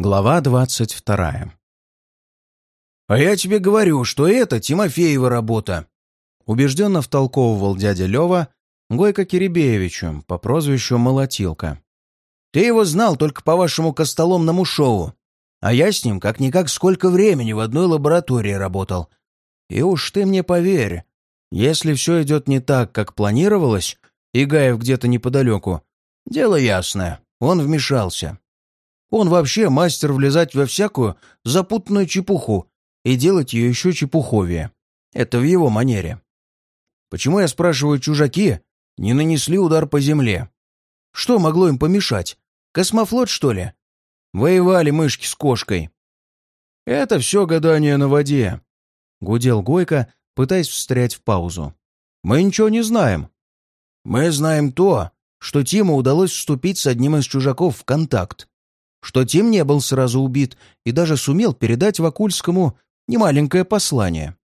Глава двадцать вторая. «А я тебе говорю, что это Тимофеева работа!» Убежденно втолковывал дядя Лева Гойко Киребеевичу по прозвищу Молотилка. «Ты его знал только по вашему костоломному шоу, а я с ним как-никак сколько времени в одной лаборатории работал. И уж ты мне поверь, если все идет не так, как планировалось, и Гаев где-то неподалеку, дело ясное, он вмешался. Он вообще мастер влезать во всякую запутанную чепуху и делать ее еще чепуховее. Это в его манере. Почему, я спрашиваю, чужаки не нанесли удар по земле? Что могло им помешать? Космофлот, что ли? Воевали мышки с кошкой. Это все гадание на воде. Гудел Гойко, пытаясь встрять в паузу. Мы ничего не знаем. Мы знаем то, что Тиму удалось вступить с одним из чужаков в контакт что Тим не был сразу убит и даже сумел передать Вакульскому немаленькое послание.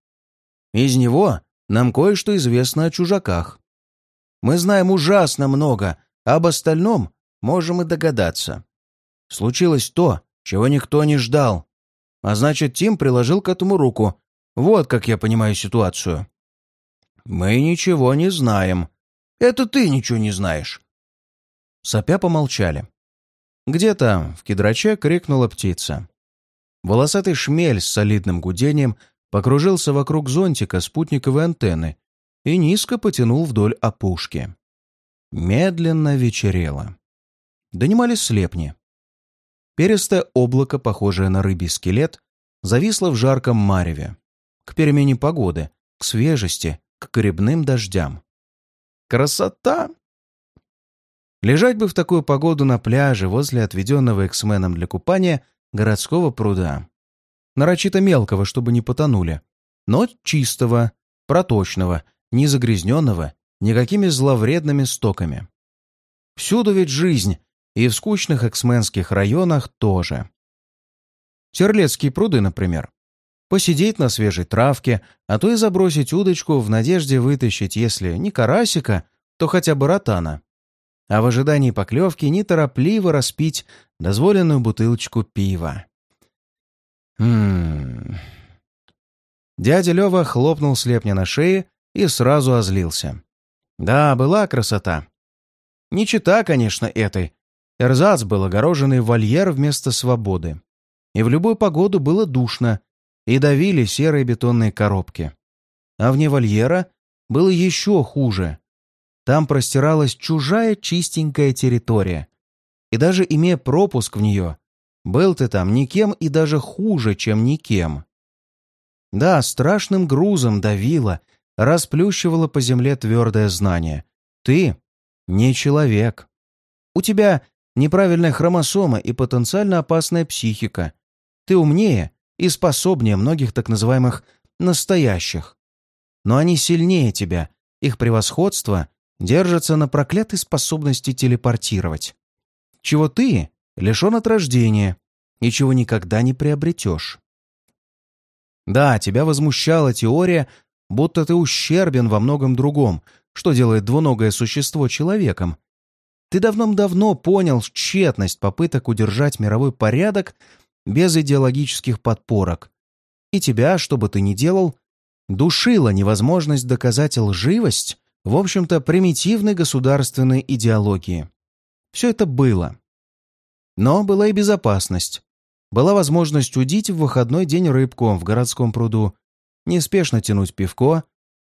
Из него нам кое-что известно о чужаках. Мы знаем ужасно много, а об остальном можем и догадаться. Случилось то, чего никто не ждал. А значит, Тим приложил к этому руку. Вот как я понимаю ситуацию. Мы ничего не знаем. Это ты ничего не знаешь. Сопя помолчали. Где-то в кедраче крикнула птица. Волосатый шмель с солидным гудением покружился вокруг зонтика спутниковой антенны и низко потянул вдоль опушки. Медленно вечерело. Донимались слепни. Перистое облако, похожее на рыбий скелет, зависло в жарком мареве. К перемене погоды, к свежести, к грибным дождям. Красота! Лежать бы в такую погоду на пляже возле отведенного эксменом для купания городского пруда. Нарочито мелкого, чтобы не потонули, но чистого, проточного, не загрязненного никакими зловредными стоками. Всюду ведь жизнь, и в скучных эксменских районах тоже. Терлецкие пруды, например. Посидеть на свежей травке, а то и забросить удочку в надежде вытащить, если не карасика, то хотя бы ротана а в ожидании поклевки неторопливо распить дозволенную бутылочку пива. Хм. Дядя Лева хлопнул слепня на шее и сразу озлился. Да, была красота. Не чита, конечно, этой. Эрзац был огороженный вольер вместо свободы. И в любую погоду было душно, и давили серые бетонные коробки. А вне вольера было еще хуже. Там простиралась чужая чистенькая территория. И даже имея пропуск в нее, был ты там никем и даже хуже, чем никем. Да, страшным грузом давило, расплющивало по земле твердое знание. Ты не человек. У тебя неправильная хромосома и потенциально опасная психика. Ты умнее и способнее многих так называемых «настоящих». Но они сильнее тебя, их превосходство держатся на проклятой способности телепортировать. Чего ты лишен от рождения и чего никогда не приобретешь. Да, тебя возмущала теория, будто ты ущербен во многом другом, что делает двуногое существо человеком. Ты давным-давно понял тщетность попыток удержать мировой порядок без идеологических подпорок. И тебя, что бы ты ни делал, душила невозможность доказать лживость в общем-то, примитивной государственной идеологии. Все это было. Но была и безопасность. Была возможность удить в выходной день рыбку в городском пруду, неспешно тянуть пивко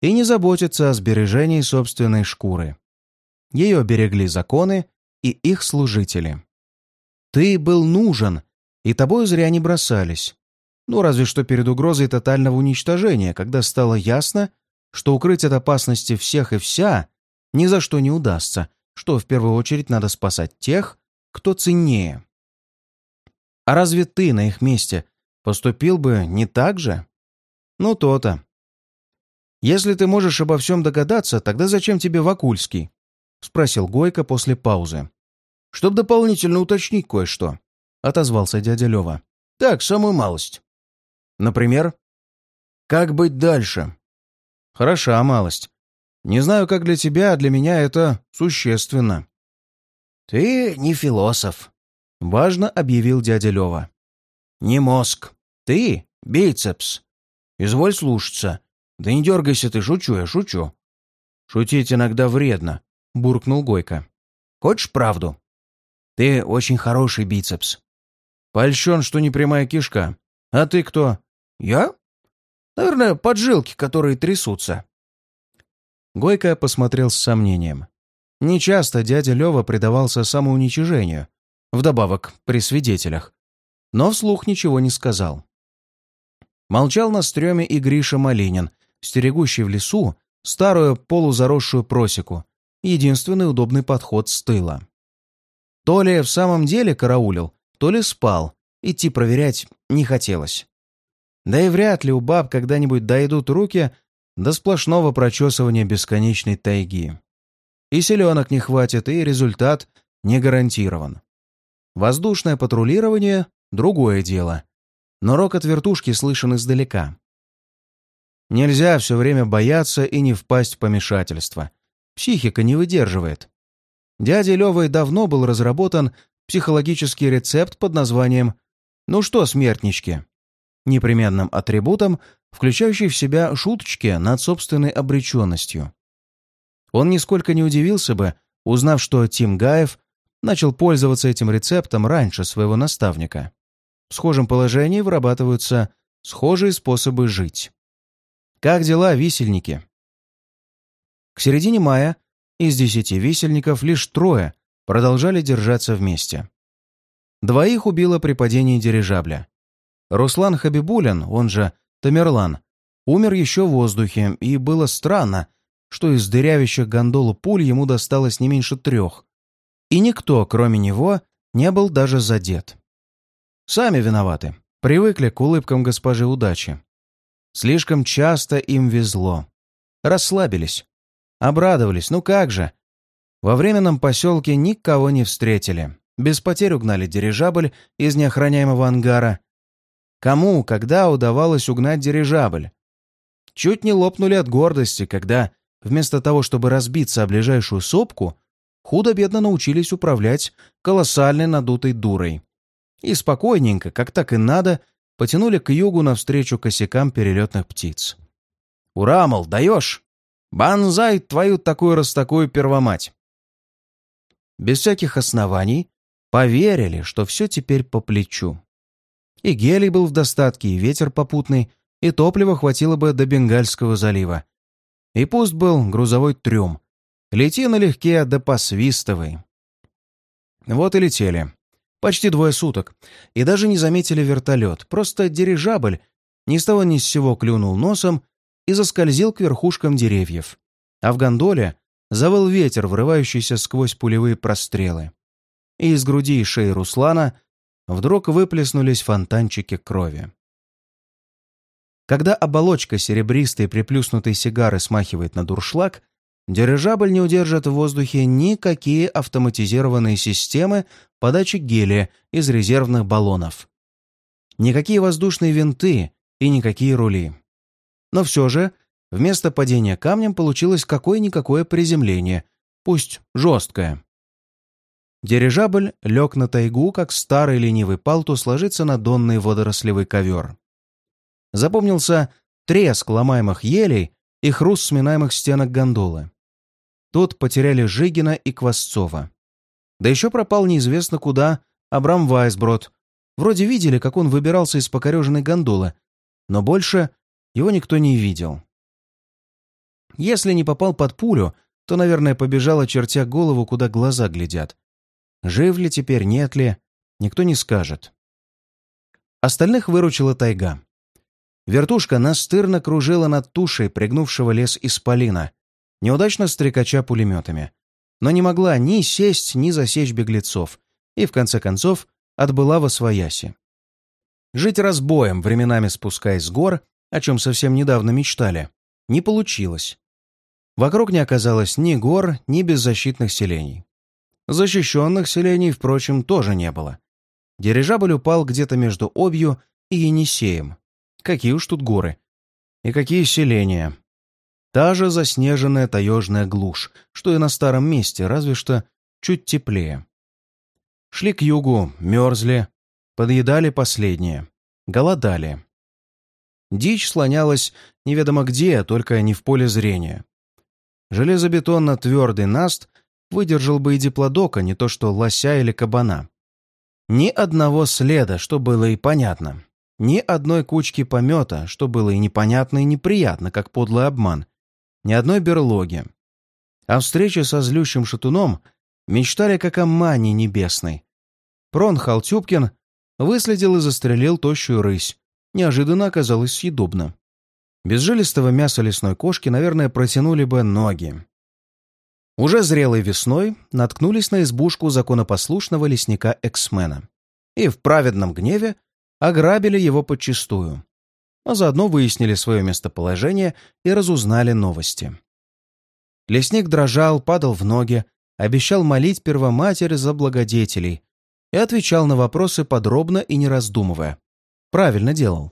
и не заботиться о сбережении собственной шкуры. Ее берегли законы и их служители. Ты был нужен, и тобой зря не бросались. Ну, разве что перед угрозой тотального уничтожения, когда стало ясно, что укрыть от опасности всех и вся ни за что не удастся, что в первую очередь надо спасать тех, кто ценнее. А разве ты на их месте поступил бы не так же? Ну, то-то. Если ты можешь обо всем догадаться, тогда зачем тебе Вакульский? Спросил Гойко после паузы. Чтоб дополнительно уточнить кое-что, отозвался дядя Лева. Так, самую малость. Например, как быть дальше? Хороша малость. Не знаю, как для тебя, а для меня это существенно. Ты не философ. — важно объявил дядя Лева. «Не мозг. Ты — бицепс. Изволь слушаться. Да не дергайся ты, шучу я, шучу». «Шутить иногда вредно», — буркнул Гойко. «Хочешь правду?» «Ты очень хороший бицепс». «Польщен, что не прямая кишка. А ты кто?» «Я?» «Наверное, поджилки, которые трясутся». Гойко посмотрел с сомнением. Нечасто дядя Лева предавался самоуничижению, вдобавок при свидетелях, но вслух ничего не сказал. Молчал на стреме и Гриша Малинин, стерегущий в лесу старую полузаросшую просеку, единственный удобный подход с тыла. То ли в самом деле караулил, то ли спал, идти проверять не хотелось. Да и вряд ли у баб когда-нибудь дойдут руки до сплошного прочесывания бесконечной тайги. И селенок не хватит, и результат не гарантирован. Воздушное патрулирование — другое дело. Но рокот вертушки слышен издалека. Нельзя все время бояться и не впасть в помешательство. Психика не выдерживает. Дядей Левой давно был разработан психологический рецепт под названием «Ну что, смертнички?» Непременным атрибутом, включающий в себя шуточки над собственной обреченностью. Он нисколько не удивился бы, узнав, что Тим Гаев начал пользоваться этим рецептом раньше своего наставника. В схожем положении вырабатываются схожие способы жить. Как дела, висельники? К середине мая из десяти висельников лишь трое продолжали держаться вместе. Двоих убило при падении дирижабля. Руслан Хабибулин, он же Тамерлан, умер еще в воздухе, и было странно, что из дырявящих гондолу пуль ему досталось не меньше трех. И никто, кроме него, не был даже задет. Сами виноваты. Привыкли к улыбкам госпожи удачи. Слишком часто им везло. Расслабились. Обрадовались, ну как же. Во временном поселке никого не встретили. Без потерь угнали дирижабль из неохраняемого ангара. Кому, когда удавалось угнать дирижабль? Чуть не лопнули от гордости, когда вместо того, чтобы разбиться о ближайшую сопку, худо-бедно научились управлять колоссальной надутой дурой. И спокойненько, как так и надо, потянули к югу навстречу косякам перелетных птиц. «Ура, мол, даешь! Банзай твою такую-раз такую первомать!» Без всяких оснований поверили, что все теперь по плечу. И гелий был в достатке, и ветер попутный, и топлива хватило бы до Бенгальского залива, и пуст был грузовой трюм. Лети налегке, да посвистывай. Вот и летели. Почти двое суток. И даже не заметили вертолет. Просто дирижабль ни с того ни с сего клюнул носом и заскользил к верхушкам деревьев. А в гондоле завыл ветер, врывающийся сквозь пулевые прострелы. И из груди и шеи Руслана вдруг выплеснулись фонтанчики крови. Когда оболочка серебристой приплюснутой сигары смахивает на дуршлаг, дирижабль не удержит в воздухе никакие автоматизированные системы подачи гелия из резервных баллонов. Никакие воздушные винты и никакие рули. Но все же, вместо падения камнем получилось какое-никакое приземление, пусть жесткое. Дирижабль лег на тайгу, как старый ленивый палтус ложится на донный водорослевый ковер. Запомнился треск ломаемых елей и хруст сминаемых стенок гондолы. Тут потеряли Жигина и Квасцова. Да еще пропал неизвестно куда Абрам Вайсброд. Вроде видели, как он выбирался из покореженной гондолы, но больше его никто не видел. Если не попал под пулю, то, наверное, побежал, очертя голову, куда глаза глядят. Жив ли теперь, нет ли, никто не скажет. Остальных выручила тайга. Вертушка настырно кружила над тушей пригнувшего лес исполина, неудачно стрекача пулеметами, но не могла ни сесть, ни засечь беглецов, и, в конце концов, отбыла во свояси. Жить разбоем, временами спускаясь с гор, о чем совсем недавно мечтали, не получилось. Вокруг не оказалось ни гор, ни беззащитных селений. Защищенных селений, впрочем, тоже не было. Дирижабль упал где-то между Обью и Енисеем, Какие уж тут горы. И какие селения. Та же заснеженная таежная глушь, что и на старом месте, разве что чуть теплее. Шли к югу, мерзли, подъедали последнее, голодали. Дичь слонялась неведомо где, только не в поле зрения. Железобетонно-твердый наст выдержал бы и диплодока, не то что лося или кабана. Ни одного следа, что было и понятно. Ни одной кучки помета, что было и непонятно, и неприятно, как подлый обман. Ни одной берлоги. О встрече со злющим шатуном мечтали как о мане небесной. Прон Халтюбкин выследил и застрелил тощую рысь. Неожиданно оказалось съедобно. Без жилистого мяса лесной кошки, наверное, протянули бы ноги. Уже зрелой весной наткнулись на избушку законопослушного лесника Эксмена и в праведном гневе ограбили его подчистую, а заодно выяснили свое местоположение и разузнали новости. Лесник дрожал, падал в ноги, обещал молить Первоматерь за благодетелей и отвечал на вопросы подробно и не раздумывая. Правильно делал.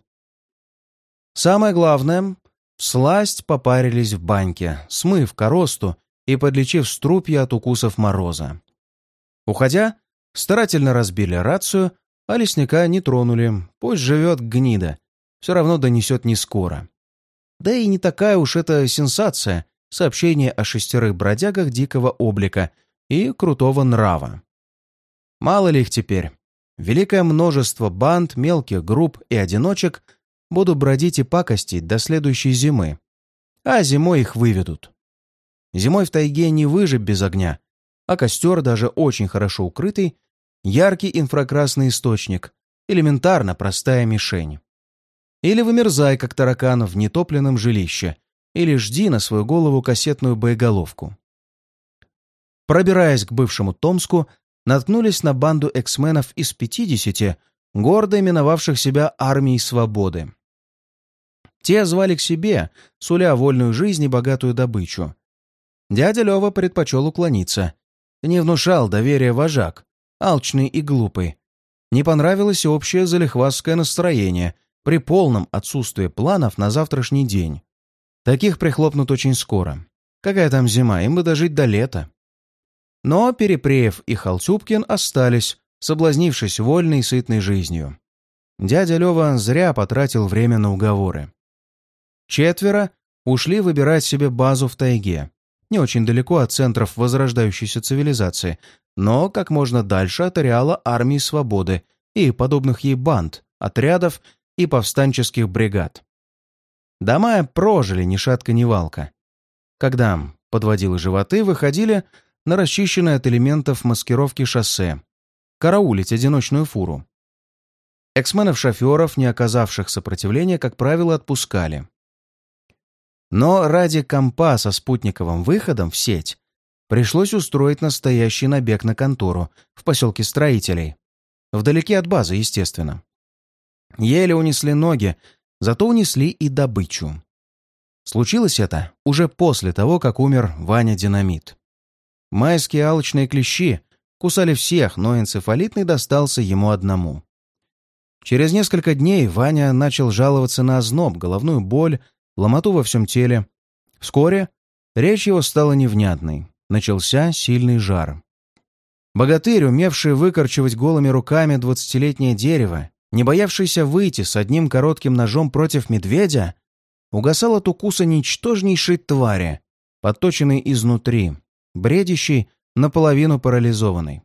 Самое главное, сласть попарились в баньке, смыв коросту и подлечив струпья от укусов мороза. Уходя, старательно разбили рацию, а лесника не тронули. Пусть живет гнида, все равно донесет не скоро. Да и не такая уж это сенсация — сообщение о шестерых бродягах дикого облика и крутого нрава. Мало ли их теперь. Великое множество банд, мелких групп и одиночек будут бродить и пакостить до следующей зимы. А зимой их выведут. Зимой в тайге не выжить без огня, а костер, даже очень хорошо укрытый, яркий инфракрасный источник, элементарно простая мишень. Или вымерзай, как таракан, в нетопленном жилище, или жди на свою голову кассетную боеголовку. Пробираясь к бывшему Томску, наткнулись на банду эксменов из 50, гордо именовавших себя Армией Свободы. Те звали к себе, суля вольную жизнь и богатую добычу. Дядя Лева предпочел уклониться. Не внушал доверия вожак, алчный и глупый. Не понравилось общее залихвастское настроение при полном отсутствии планов на завтрашний день. Таких прихлопнут очень скоро. Какая там зима, им бы дожить до лета. Но Перепреев и Халцюбкин остались, соблазнившись вольной и сытной жизнью. Дядя Лева зря потратил время на уговоры. Четверо ушли выбирать себе базу в тайге, не очень далеко от центров возрождающейся цивилизации, но как можно дальше от ареала армии свободы и подобных ей банд, отрядов и повстанческих бригад. Дома прожили ни шатка ни валка. Когда подводилы животы выходили на расчищенное от элементов маскировки шоссе, караулить одиночную фуру. Эксменов-шоферов, не оказавших сопротивления, как правило, отпускали. Но ради компа со спутниковым выходом в сеть пришлось устроить настоящий набег на контору в поселке строителей. Вдалеке от базы, естественно. Еле унесли ноги, зато унесли и добычу. Случилось это уже после того, как умер Ваня Динамит. Майские алчные клещи кусали всех, но энцефалитный достался ему одному. Через несколько дней Ваня начал жаловаться на озноб, головную боль, ломоту во всем теле. Вскоре речь его стала невнятной. Начался сильный жар. Богатырь, умевший выкорчевать голыми руками двадцатилетнее дерево, не боявшийся выйти с одним коротким ножом против медведя, угасал от укуса ничтожнейшей твари, подточенной изнутри, бредящий, наполовину парализованный.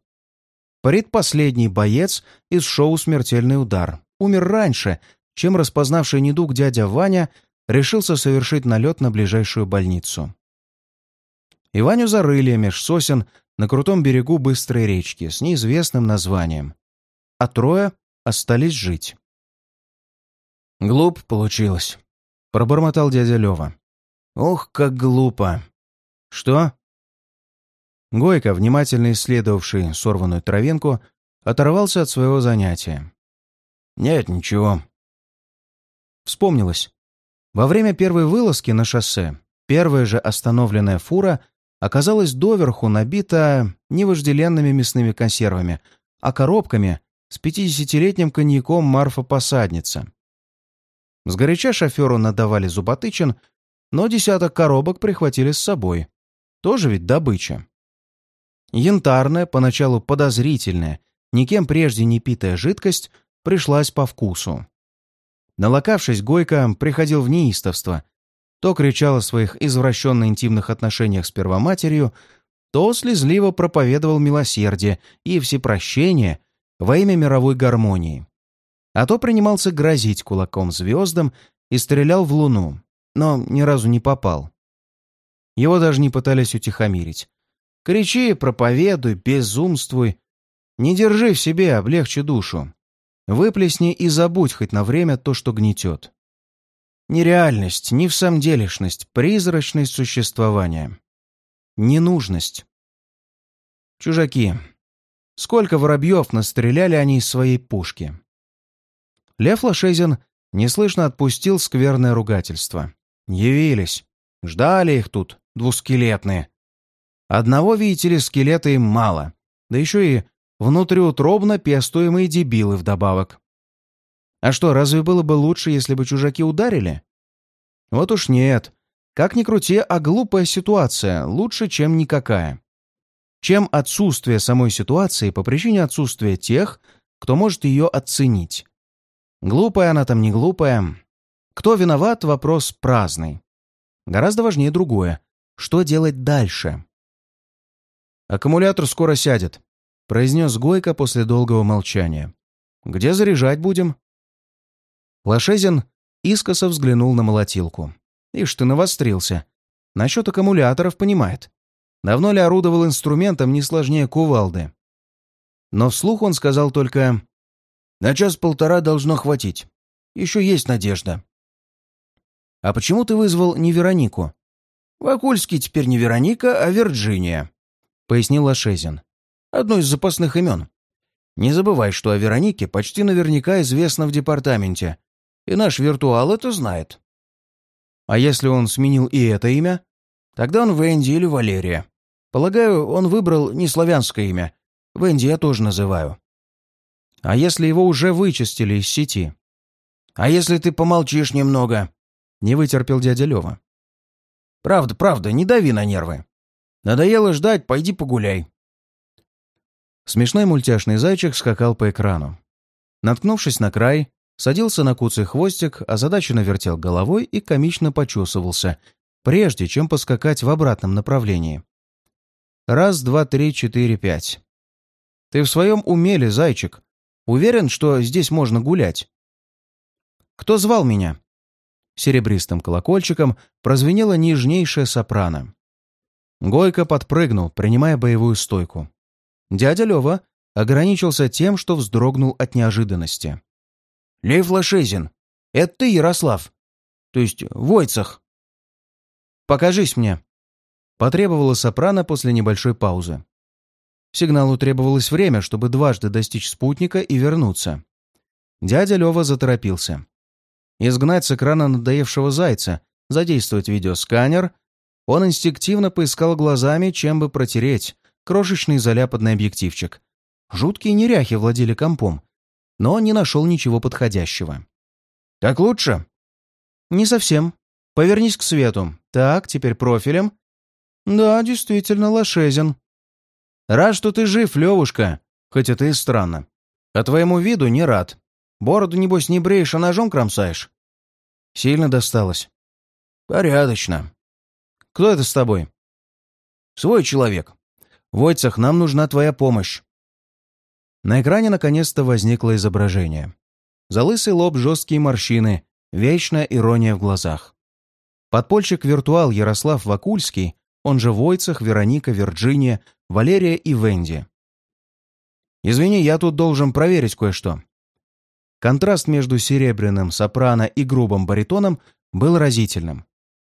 Предпоследний боец из шоу «Смертельный удар» умер раньше, чем распознавший недуг дядя Ваня решился совершить налет на ближайшую больницу. Иваню зарыли меж сосен на крутом берегу быстрой речки с неизвестным названием, а трое остались жить. «Глуп получилось», — пробормотал дядя Лева. «Ох, как глупо!» «Что?» Гойко, внимательно исследовавший сорванную травинку, оторвался от своего занятия. «Нет, ничего». Вспомнилось. Во время первой вылазки на шоссе первая же остановленная фура оказалась доверху набита не вожделенными мясными консервами, а коробками с пятидесятилетним коньяком Марфа-посадница. Сгоряча шоферу надавали зуботычин, но десяток коробок прихватили с собой. Тоже ведь добыча. Янтарная, поначалу подозрительная никем прежде не питая жидкость пришлась по вкусу. Налокавшись, Гойко приходил в неистовство. То кричал о своих извращенно-интимных отношениях с первоматерью, то слезливо проповедовал милосердие и всепрощение во имя мировой гармонии. А то принимался грозить кулаком звездам и стрелял в луну, но ни разу не попал. Его даже не пытались утихомирить. Кричи, проповедуй, безумствуй. Не держи в себе, облегчи душу. Выплесни и забудь хоть на время то, что гнетет. Нереальность, не в самом делешность, призрачность существования. Ненужность. Чужаки. Сколько воробьев настреляли они из своей пушки. Лев Лошезин неслышно отпустил скверное ругательство. Явились. Ждали их тут, двускелетные. Одного, видите ли, скелета им мало. Да еще и внутриутробно пестуемые дебилы вдобавок. А что, разве было бы лучше, если бы чужаки ударили? Вот уж нет. Как ни крути, а глупая ситуация лучше, чем никакая. Чем отсутствие самой ситуации по причине отсутствия тех, кто может ее оценить. Глупая она там не глупая. Кто виноват, вопрос праздный. Гораздо важнее другое. Что делать дальше? «Аккумулятор скоро сядет», — произнес Гойко после долгого молчания. «Где заряжать будем?» Лошезин искоса взглянул на молотилку. «Ишь ты навострился. Насчет аккумуляторов понимает. Давно ли орудовал инструментом не сложнее кувалды?» Но вслух он сказал только «На час-полтора должно хватить. Еще есть надежда». «А почему ты вызвал не Веронику?» «Вакульский теперь не Вероника, а Вирджиния», пояснил Лошезин. «Одно из запасных имен. Не забывай, что о Веронике почти наверняка известно в департаменте, и наш виртуал это знает. А если он сменил и это имя? Тогда он Венди или Валерия. Полагаю, он выбрал не славянское имя. Венди я тоже называю. А если его уже вычистили из сети? А если ты помолчишь немного?» Не вытерпел дядя Лева. «Правда, правда, не дави на нервы. Надоело ждать, пойди погуляй». Смешной мультяшный зайчик скакал по экрану. Наткнувшись на край, садился на куцый хвостик, озадаченно вертел головой и комично почесывался, прежде чем поскакать в обратном направлении. Раз, два, три, четыре, пять. «Ты в своем уме зайчик? Уверен, что здесь можно гулять?» «Кто звал меня?» Серебристым колокольчиком прозвенела нежнейшая сопрано. Гойко подпрыгнул, принимая боевую стойку. Дядя Лева ограничился тем, что вздрогнул от неожиданности. «Лев Лошезин, это ты, Ярослав? То есть Войцах?» «Покажись мне», — потребовала сопрано после небольшой паузы. Сигналу требовалось время, чтобы дважды достичь спутника и вернуться. Дядя Лева заторопился. Изгнать с экрана надоевшего зайца, задействовать видеосканер он инстинктивно поискал глазами, чем бы протереть крошечный заляпанный объективчик. Жуткие неряхи владели компом, но не нашел ничего подходящего. «Так лучше?» «Не совсем. Повернись к свету. Так, теперь профилем». «Да, действительно, лошезен». «Рад, что ты жив, Левушка, хоть это и странно. А твоему виду не рад. Бороду, небось, не бреешь, а ножом кромсаешь?» «Сильно досталось?» «Порядочно. Кто это с тобой?» «Свой человек. Войцах, нам нужна твоя помощь». На экране наконец-то возникло изображение. За лысый лоб жесткие морщины, вечная ирония в глазах. Подпольщик-виртуал Ярослав Вакульский, он же Войцах, Вероника, Вирджиния, Валерия и Венди. «Извини, я тут должен проверить кое-что». Контраст между серебряным сопрано и грубым баритоном был разительным.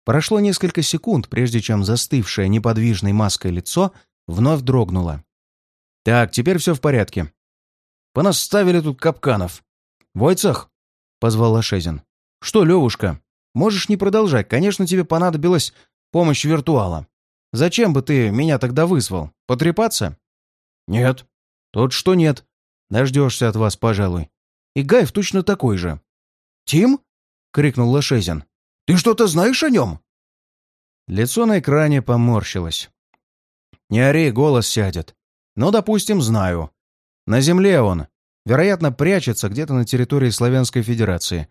Прошло несколько секунд, прежде чем застывшее неподвижной маской лицо вновь дрогнуло. «Так, теперь все в порядке. Понаставили тут капканов. Войцах!» — позвал Лошезин. «Что, Левушка, можешь не продолжать. Конечно, тебе понадобилась помощь виртуала. Зачем бы ты меня тогда вызвал? Потрепаться?» «Нет». «Тот что нет. Дождешься от вас, пожалуй. И Гаев точно такой же». «Тим?» — крикнул Лошезин. Ты что-то знаешь о нем?» Лицо на экране поморщилось. «Не ори, голос сядет. Ну, допустим, знаю. На земле он. Вероятно, прячется где-то на территории Славянской Федерации.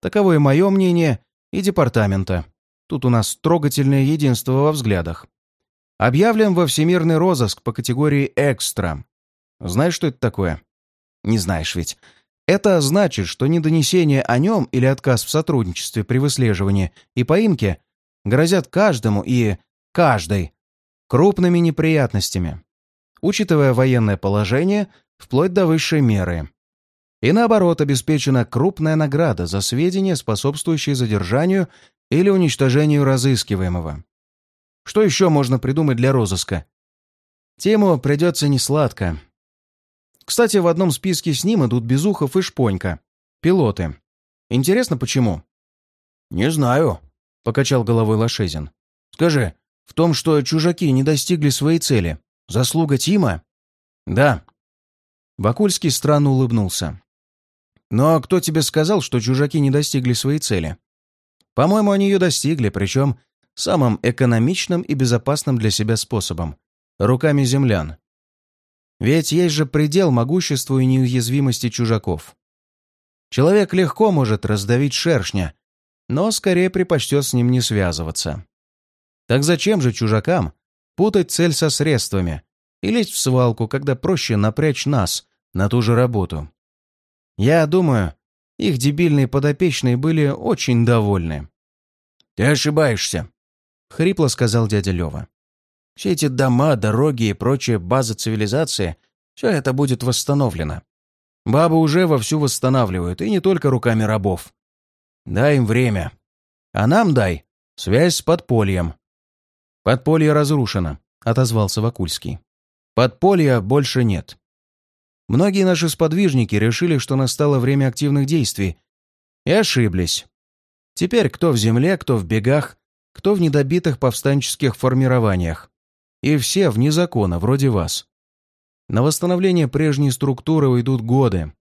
Таково и мое мнение, и департамента. Тут у нас трогательное единство во взглядах. Объявлен во всемирный розыск по категории «Экстра». Знаешь, что это такое? Не знаешь ведь. Это значит, что недонесение о нем или отказ в сотрудничестве при выслеживании и поимке грозят каждому и каждой крупными неприятностями, учитывая военное положение вплоть до высшей меры. И наоборот, обеспечена крупная награда за сведения, способствующие задержанию или уничтожению разыскиваемого. Что еще можно придумать для розыска? Тему придется несладко. Кстати, в одном списке с ним идут Безухов и Шпонька. Пилоты. Интересно, почему? «Не знаю», — покачал головой Лошезин. «Скажи, в том, что чужаки не достигли своей цели, заслуга Тима?» «Да». Бакульский странно улыбнулся. «Но «Ну, а кто тебе сказал, что чужаки не достигли своей цели?» «По-моему, они ее достигли, причем самым экономичным и безопасным для себя способом — руками землян. Ведь есть же предел могуществу и неуязвимости чужаков. Человек легко может раздавить шершня, но скорее предпочтет с ним не связываться. Так зачем же чужакам путать цель со средствами и лезть в свалку, когда проще напрячь нас на ту же работу? Я думаю, их дебильные подопечные были очень довольны. «Ты ошибаешься», — хрипло сказал дядя Лёва. Все эти дома, дороги и прочая база цивилизации, все это будет восстановлено. Бабы уже вовсю восстанавливают, и не только руками рабов. Дай им время. А нам дай связь с подпольем. Подполье разрушено, отозвался Вакульский. Подполья больше нет. Многие наши сподвижники решили, что настало время активных действий, и ошиблись. Теперь кто в земле, кто в бегах, кто в недобитых повстанческих формированиях. И все вне закона, вроде вас. На восстановление прежней структуры уйдут годы.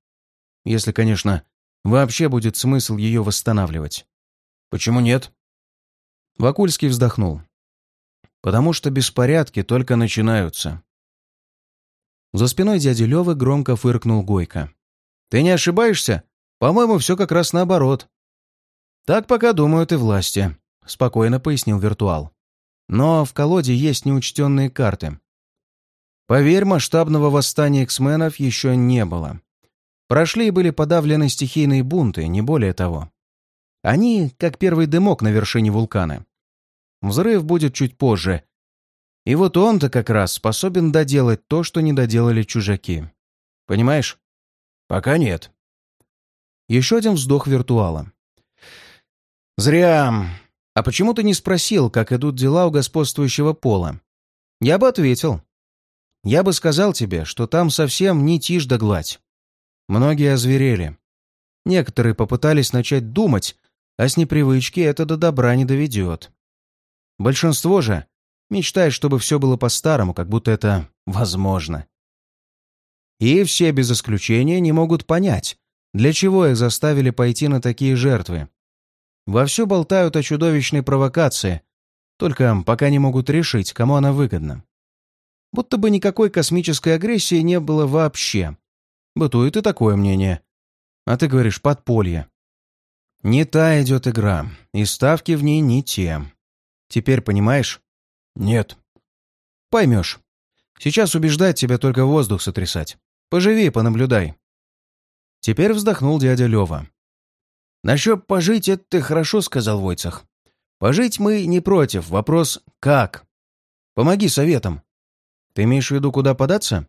Если, конечно, вообще будет смысл ее восстанавливать. Почему нет? Вакульский вздохнул. Потому что беспорядки только начинаются. За спиной дяди Левы громко фыркнул Гойко. «Ты не ошибаешься? По-моему, все как раз наоборот». «Так пока думают и власти», — спокойно пояснил Виртуал. Но в колоде есть неучтенные карты. Поверь, масштабного восстания эксменов еще не было. Прошли и были подавлены стихийные бунты, не более того. Они как первый дымок на вершине вулкана. Взрыв будет чуть позже. И вот он-то как раз способен доделать то, что не доделали чужаки. Понимаешь? Пока нет. Еще один вздох виртуала. Зря. «А почему ты не спросил, как идут дела у господствующего пола?» «Я бы ответил. Я бы сказал тебе, что там совсем не тишь да гладь. Многие озверели. Некоторые попытались начать думать, а с непривычки это до добра не доведет. Большинство же мечтает, чтобы все было по-старому, как будто это возможно. И все без исключения не могут понять, для чего их заставили пойти на такие жертвы. Вовсю болтают о чудовищной провокации, только пока не могут решить, кому она выгодна. Будто бы никакой космической агрессии не было вообще. Бытует и такое мнение. А ты говоришь «подполье». Не та идет игра, и ставки в ней не те. Теперь понимаешь? Нет. Поймешь. Сейчас убеждать тебя только воздух сотрясать. Поживи, понаблюдай. Теперь вздохнул дядя Лева. «Насчет пожить это ты хорошо сказал, Войцах. Пожить мы не против. Вопрос «как?». Помоги советом. Ты имеешь в виду, куда податься?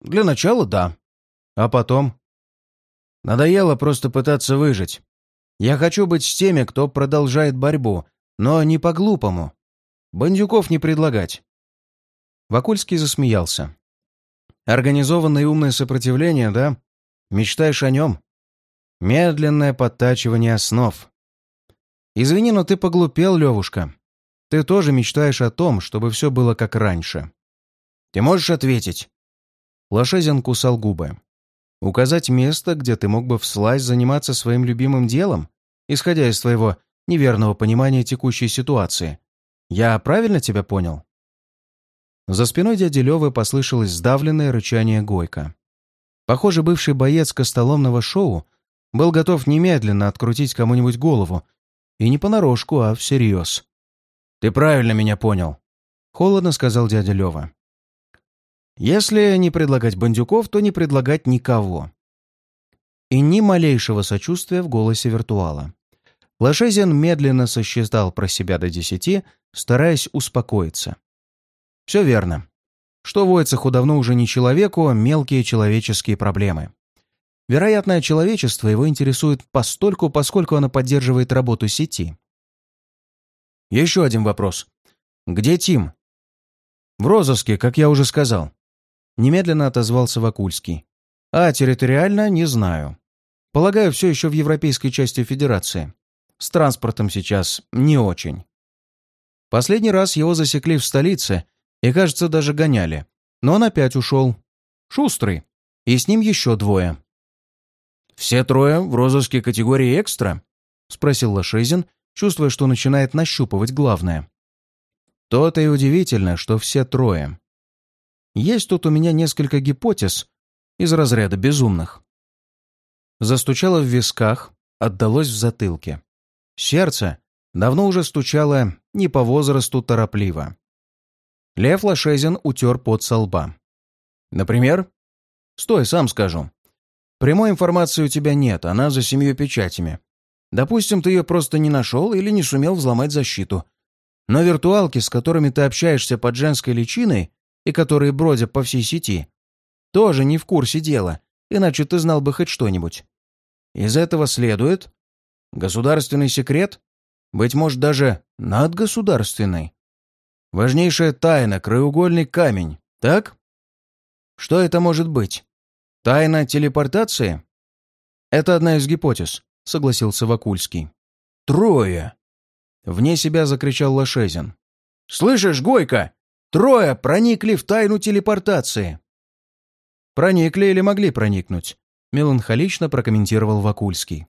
Для начала — да. А потом? Надоело просто пытаться выжить. Я хочу быть с теми, кто продолжает борьбу, но не по-глупому. Бандюков не предлагать. Вакульский засмеялся. Организованное умное сопротивление, да? Мечтаешь о нем? Медленное подтачивание основ. Извини, но ты поглупел, Левушка. Ты тоже мечтаешь о том, чтобы все было как раньше. Ты можешь ответить? Лошезин кусал губы. Указать место, где ты мог бы вслазь заниматься своим любимым делом, исходя из твоего неверного понимания текущей ситуации. Я правильно тебя понял? За спиной дяди Левы послышалось сдавленное рычание Гойка. Похоже, бывший боец костоломного шоу был готов немедленно открутить кому-нибудь голову. И не понарошку, а всерьез. «Ты правильно меня понял», — холодно сказал дядя Лева. «Если не предлагать бандюков, то не предлагать никого». И ни малейшего сочувствия в голосе виртуала. Лошезин медленно сосчитал про себя до десяти, стараясь успокоиться. «Все верно. Что Войцеху давно уже не человеку, а мелкие человеческие проблемы. Вероятное человечество его интересует постольку, поскольку оно поддерживает работу сети. Еще один вопрос. Где Тим? В розыске, как я уже сказал. Немедленно отозвался Вакульский. А территориально не знаю. Полагаю, все еще в европейской части Федерации. С транспортом сейчас не очень. Последний раз его засекли в столице и, кажется, даже гоняли. Но он опять ушел. Шустрый. И с ним еще двое. «Все трое в розыске категории «Экстра»?» — спросил Лошезин, чувствуя, что начинает нащупывать главное. То-то и удивительно, что все трое. Есть тут у меня несколько гипотез из разряда безумных. Застучало в висках, отдалось в затылке. Сердце давно уже стучало не по возрасту торопливо. Лев Лошезин утер пот со лба. «Например?» «Стой, сам скажу. Прямой информации у тебя нет, она за семью печатями. Допустим, ты ее просто не нашел или не сумел взломать защиту. Но виртуалки, с которыми ты общаешься под женской личиной и которые бродят по всей сети, тоже не в курсе дела, иначе ты знал бы хоть что-нибудь. Из этого следует государственный секрет, быть может, даже надгосударственный. Важнейшая тайна, краеугольный камень, так? Что это может быть? Тайна телепортации? Это одна из гипотез, согласился Вакульский. Трое! Вне себя закричал Лошезин. «Слышишь, Гойка? Трое проникли в тайну телепортации!» «Проникли или могли проникнуть?» — меланхолично прокомментировал Вакульский.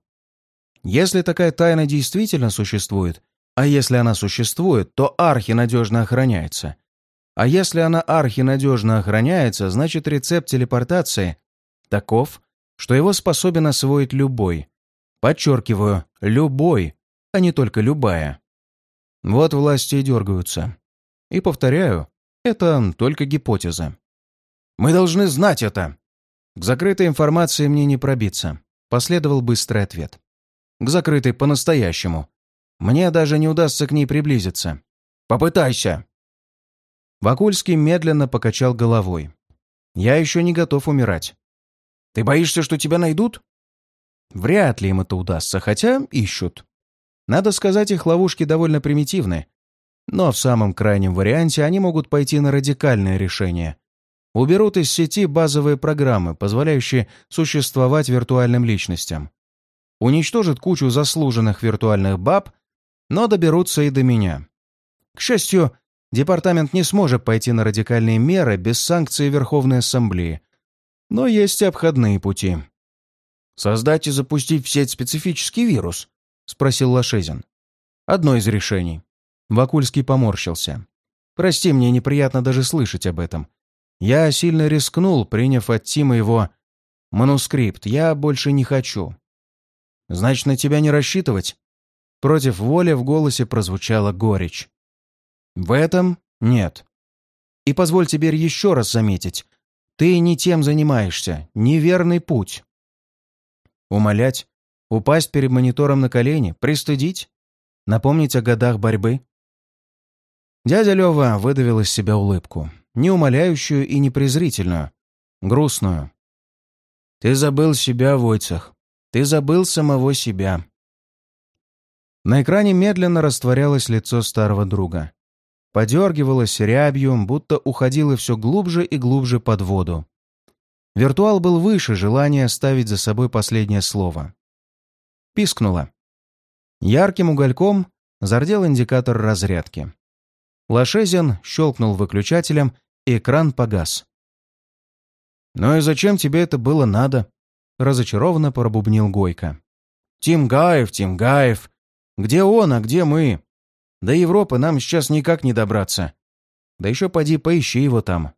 «Если такая тайна действительно существует, а если она существует, то архи надежно охраняется. А если она архи надежно охраняется, значит рецепт телепортации таков, что его способен освоить любой. Подчеркиваю, любой, а не только любая. Вот власти и дергаются. И повторяю, это только гипотеза. Мы должны знать это. К закрытой информации мне не пробиться. Последовал быстрый ответ. К закрытой по-настоящему. Мне даже не удастся к ней приблизиться. Попытайся. Вакульский медленно покачал головой. Я еще не готов умирать. Ты боишься, что тебя найдут? Вряд ли им это удастся, хотя ищут. Надо сказать, их ловушки довольно примитивны. Но в самом крайнем варианте они могут пойти на радикальное решение. Уберут из сети базовые программы, позволяющие существовать виртуальным личностям. Уничтожат кучу заслуженных виртуальных баб, но доберутся и до меня. К счастью, департамент не сможет пойти на радикальные меры без санкций Верховной Ассамблеи, но есть обходные пути. «Создать и запустить в сеть специфический вирус?» — спросил Лошезин. «Одно из решений». Вакульский поморщился. «Прости, мне неприятно даже слышать об этом. Я сильно рискнул, приняв от Тима его манускрипт. Я больше не хочу». «Значит, на тебя не рассчитывать?» Против воли в голосе прозвучала горечь. «В этом нет. И позволь теперь еще раз заметить, ты не тем занимаешься, неверный путь. Умолять, упасть перед монитором на колени, пристыдить, напомнить о годах борьбы. Дядя Лёва выдавил из себя улыбку, не умоляющую и не презрительную, грустную. «Ты забыл себя, Войцах. Ты забыл самого себя». На экране медленно растворялось лицо старого друга подергивалась рябью, будто уходила все глубже и глубже под воду. Виртуал был выше желания оставить за собой последнее слово. Пискнуло. Ярким угольком зардел индикатор разрядки. Лошезин щелкнул выключателем, и экран погас. «Ну и зачем тебе это было надо?» — разочарованно пробубнил Гойко. «Тимгаев, Тимгаев! Где он, а где мы? До Европы нам сейчас никак не добраться. Да еще поди поищи его там».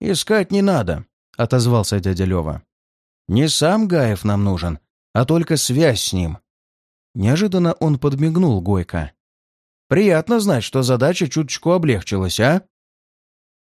«Искать не надо», — отозвался дядя Лева. «Не сам Гаев нам нужен, а только связь с ним». Неожиданно он подмигнул Гойко. «Приятно знать, что задача чуточку облегчилась, а?»